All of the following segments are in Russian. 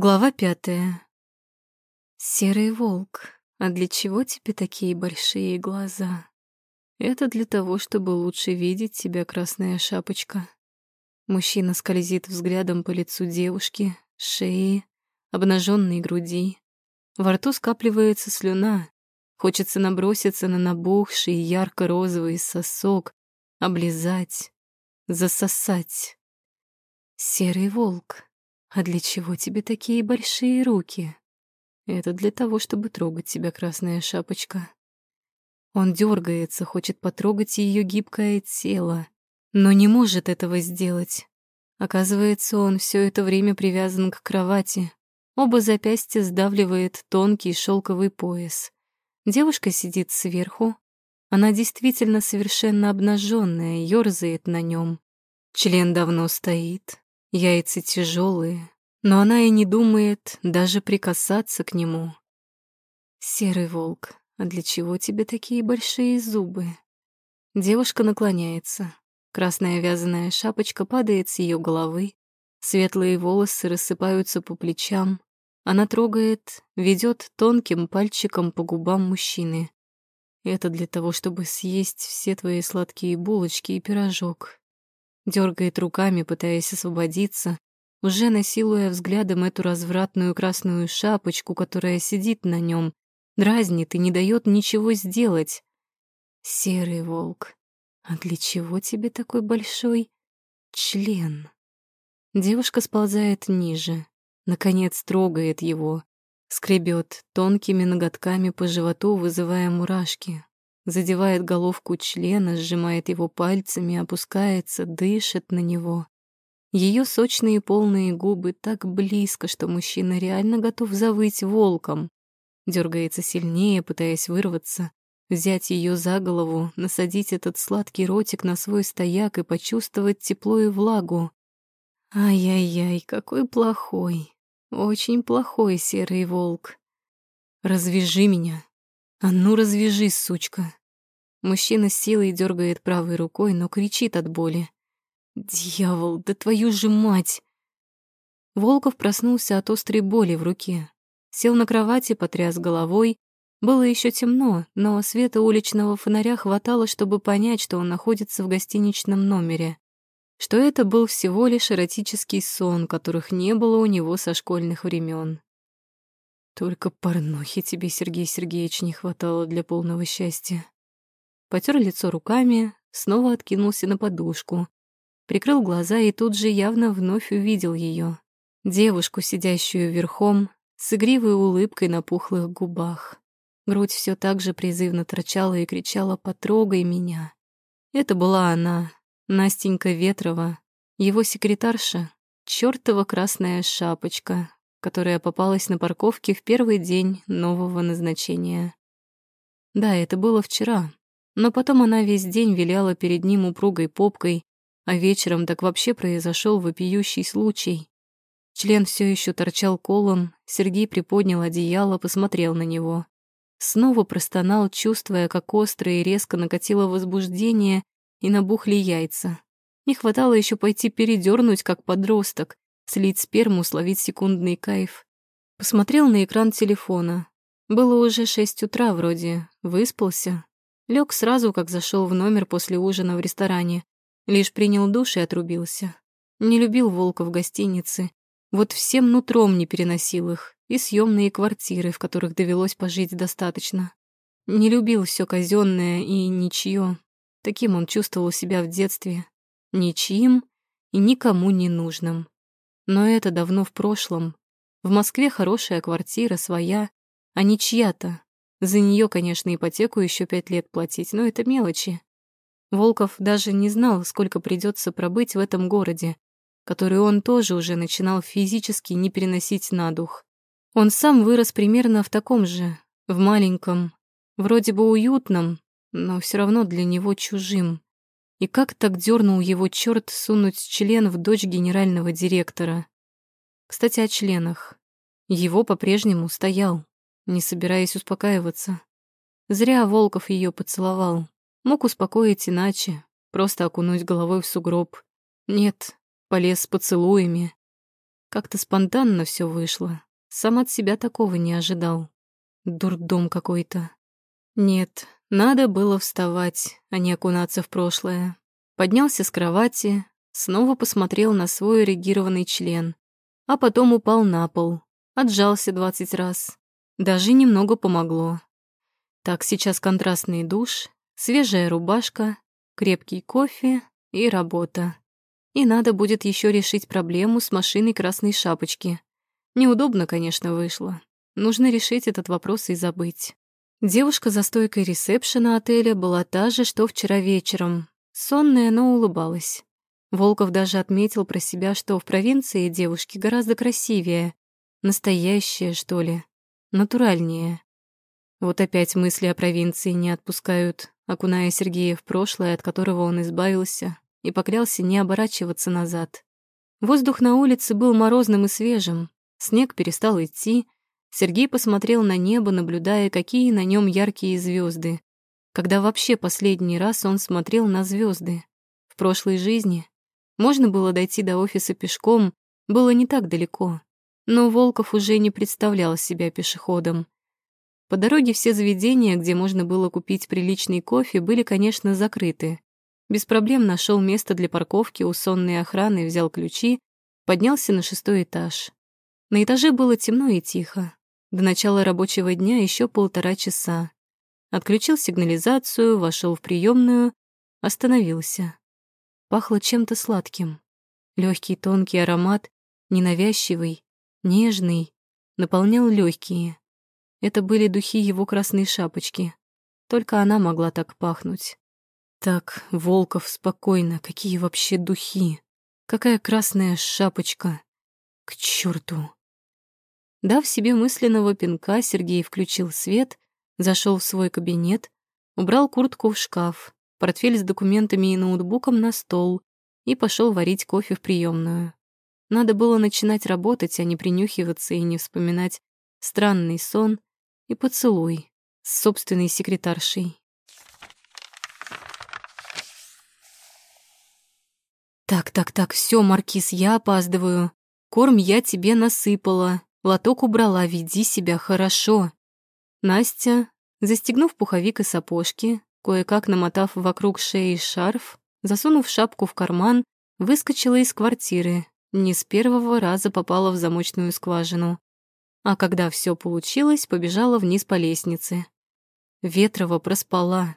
Глава пятая. Серый волк, а для чего тебе такие большие глаза? Это для того, чтобы лучше видеть тебя, красная шапочка. Мужчина скользит взглядом по лицу девушки, шеи, обнаженной груди. Во рту скапливается слюна. Хочется наброситься на набухший ярко-розовый сосок, облизать, засосать. Серый волк. «А для чего тебе такие большие руки?» «Это для того, чтобы трогать тебя, красная шапочка». Он дергается, хочет потрогать ее гибкое тело, но не может этого сделать. Оказывается, он все это время привязан к кровати. Оба запястья сдавливает тонкий шелковый пояс. Девушка сидит сверху. Она действительно совершенно обнаженная, ерзает на нем. Член давно стоит, Яйца тяжелые, но она и не думает даже прикасаться к нему. Серый волк, а для чего тебе такие большие зубы? Девушка наклоняется. Красная вязаная шапочка падает с ее головы. Светлые волосы рассыпаются по плечам. Она трогает, ведет тонким пальчиком по губам мужчины. Это для того, чтобы съесть все твои сладкие булочки и пирожок дергает руками, пытаясь освободиться, уже насилуя взглядом эту развратную красную шапочку, которая сидит на нем, дразнит и не дает ничего сделать. Серый волк, а для чего тебе такой большой член? Девушка сползает ниже, наконец трогает его, скребет тонкими ноготками по животу, вызывая мурашки задевает головку члена, сжимает его пальцами, опускается, дышит на него. Ее сочные полные губы так близко, что мужчина реально готов завыть волком. Дергается сильнее, пытаясь вырваться, взять ее за голову, насадить этот сладкий ротик на свой стояк и почувствовать тепло и влагу. Ай-яй-яй, какой плохой, очень плохой серый волк. Развяжи меня. А ну развяжись, сучка. Мужчина с силой дергает правой рукой, но кричит от боли. «Дьявол, да твою же мать!» Волков проснулся от острой боли в руке. Сел на кровати, потряс головой. Было еще темно, но света уличного фонаря хватало, чтобы понять, что он находится в гостиничном номере. Что это был всего лишь эротический сон, которых не было у него со школьных времен. Только порнухи тебе, Сергей Сергеевич, не хватало для полного счастья потер лицо руками, снова откинулся на подушку, прикрыл глаза и тут же явно вновь увидел ее, девушку, сидящую верхом, с игривой улыбкой на пухлых губах. Грудь все так же призывно торчала и кричала «Потрогай меня!». Это была она, Настенька Ветрова, его секретарша, чёртова красная шапочка, которая попалась на парковке в первый день нового назначения. Да, это было вчера, но потом она весь день виляла перед ним упругой попкой, а вечером так вообще произошел вопиющий случай. Член все еще торчал колом, Сергей приподнял одеяло, посмотрел на него. Снова простонал, чувствуя, как остро и резко накатило возбуждение и набухли яйца. Не хватало еще пойти передернуть, как подросток, слить сперму, словить секундный кайф. Посмотрел на экран телефона. Было уже шесть утра вроде, выспался, Лег сразу, как зашел в номер после ужина в ресторане. Лишь принял душ и отрубился. Не любил волка в гостинице. Вот всем нутром не переносил их. И съемные квартиры, в которых довелось пожить достаточно. Не любил все казенное и ничье. Таким он чувствовал себя в детстве. Ничьим и никому не нужным. Но это давно в прошлом. В Москве хорошая квартира, своя, а не чья-то, за нее, конечно, ипотеку еще пять лет платить, но это мелочи. Волков даже не знал, сколько придется пробыть в этом городе, который он тоже уже начинал физически не переносить на дух. Он сам вырос примерно в таком же, в маленьком, вроде бы уютном, но все равно для него чужим. И как так дернул его черт сунуть член в дочь генерального директора? Кстати, о членах. Его по-прежнему стоял не собираясь успокаиваться. Зря Волков ее поцеловал. Мог успокоить иначе, просто окунуть головой в сугроб. Нет, полез с поцелуями. Как-то спонтанно все вышло. Сам от себя такого не ожидал. Дурдом какой-то. Нет, надо было вставать, а не окунаться в прошлое. Поднялся с кровати, снова посмотрел на свой эрегированный член, а потом упал на пол, отжался двадцать раз. Даже немного помогло. Так, сейчас контрастный душ, свежая рубашка, крепкий кофе и работа. И надо будет еще решить проблему с машиной красной шапочки. Неудобно, конечно, вышло. Нужно решить этот вопрос и забыть. Девушка за стойкой ресепшена отеля была та же, что вчера вечером. Сонная, но улыбалась. Волков даже отметил про себя, что в провинции девушки гораздо красивее. Настоящие, что ли. Натуральнее. Вот опять мысли о провинции не отпускают, окуная Сергея в прошлое, от которого он избавился, и поклялся не оборачиваться назад. Воздух на улице был морозным и свежим, снег перестал идти, Сергей посмотрел на небо, наблюдая, какие на нем яркие звезды. Когда вообще последний раз он смотрел на звезды? В прошлой жизни? Можно было дойти до офиса пешком, было не так далеко. Но Волков уже не представлял себя пешеходом. По дороге все заведения, где можно было купить приличный кофе, были, конечно, закрыты. Без проблем нашел место для парковки у сонной охраны, взял ключи, поднялся на шестой этаж. На этаже было темно и тихо. До начала рабочего дня еще полтора часа. Отключил сигнализацию, вошел в приемную, остановился. Пахло чем-то сладким. Легкий тонкий аромат, ненавязчивый, нежный, наполнял легкие. Это были духи его красной шапочки. Только она могла так пахнуть. Так, Волков, спокойно, какие вообще духи? Какая красная шапочка? К черту! Дав себе мысленного пинка, Сергей включил свет, зашел в свой кабинет, убрал куртку в шкаф, портфель с документами и ноутбуком на стол и пошел варить кофе в приемную. Надо было начинать работать, а не принюхиваться и не вспоминать странный сон и поцелуй с собственной секретаршей. «Так, так, так, все, Маркиз, я опаздываю. Корм я тебе насыпала. Лоток убрала, веди себя хорошо». Настя, застегнув пуховик и сапожки, кое-как намотав вокруг шеи шарф, засунув шапку в карман, выскочила из квартиры, не с первого раза попала в замочную скважину. А когда все получилось, побежала вниз по лестнице. Ветрова проспала.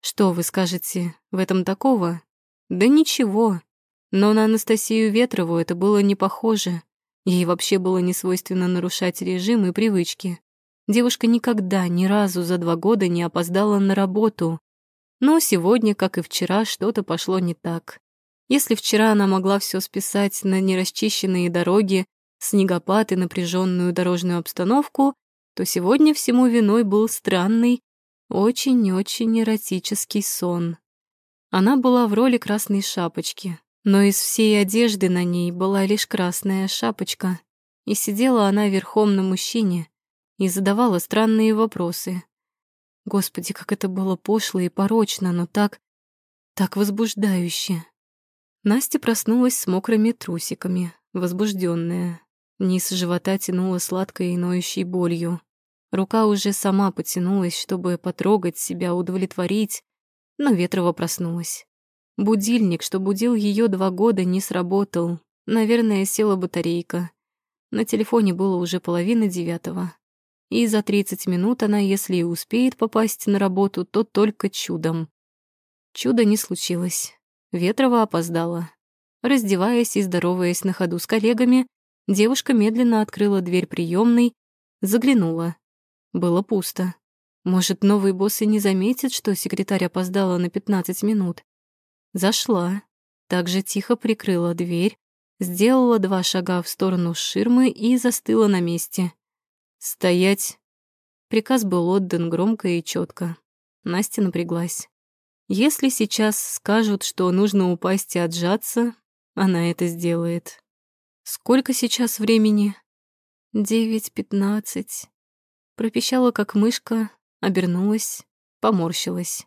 Что вы скажете, в этом такого? Да ничего. Но на Анастасию Ветрову это было не похоже. Ей вообще было не свойственно нарушать режим и привычки. Девушка никогда, ни разу за два года не опоздала на работу. Но сегодня, как и вчера, что-то пошло не так. Если вчера она могла все списать на нерасчищенные дороги, снегопад и напряженную дорожную обстановку, то сегодня всему виной был странный, очень-очень эротический сон. Она была в роли красной шапочки, но из всей одежды на ней была лишь красная шапочка, и сидела она верхом на мужчине и задавала странные вопросы. Господи, как это было пошло и порочно, но так... так возбуждающе. Настя проснулась с мокрыми трусиками, возбужденная. Низ живота тянула сладкой и ноющей болью. Рука уже сама потянулась, чтобы потрогать себя, удовлетворить, но Ветрова проснулась. Будильник, что будил ее два года, не сработал. Наверное, села батарейка. На телефоне было уже половина девятого. И за 30 минут она, если и успеет попасть на работу, то только чудом. Чуда не случилось. Ветрова опоздала. Раздеваясь и здороваясь на ходу с коллегами, девушка медленно открыла дверь приемной, заглянула. Было пусто. Может, новый босс и не заметит, что секретарь опоздала на 15 минут. Зашла, также тихо прикрыла дверь, сделала два шага в сторону ширмы и застыла на месте. «Стоять!» Приказ был отдан громко и четко. Настя напряглась. Если сейчас скажут, что нужно упасть и отжаться, она это сделает. Сколько сейчас времени? Девять пятнадцать. Пропищала, как мышка, обернулась, поморщилась.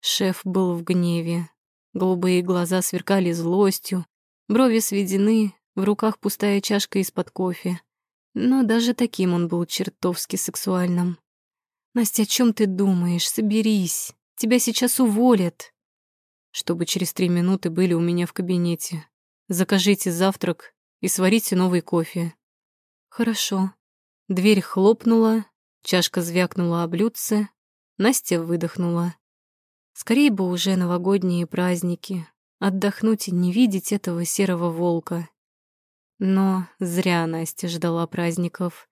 Шеф был в гневе. Голубые глаза сверкали злостью, брови сведены, в руках пустая чашка из-под кофе. Но даже таким он был чертовски сексуальным. «Настя, о чем ты думаешь? Соберись. Тебя сейчас уволят». «Чтобы через три минуты были у меня в кабинете. Закажите завтрак и сварите новый кофе». «Хорошо». Дверь хлопнула, чашка звякнула о блюдце, Настя выдохнула. Скорее бы уже новогодние праздники, отдохнуть и не видеть этого серого волка. Но зря Настя ждала праздников.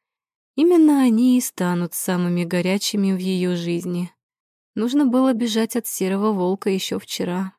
Именно они и станут самыми горячими в ее жизни. Нужно было бежать от серого волка еще вчера.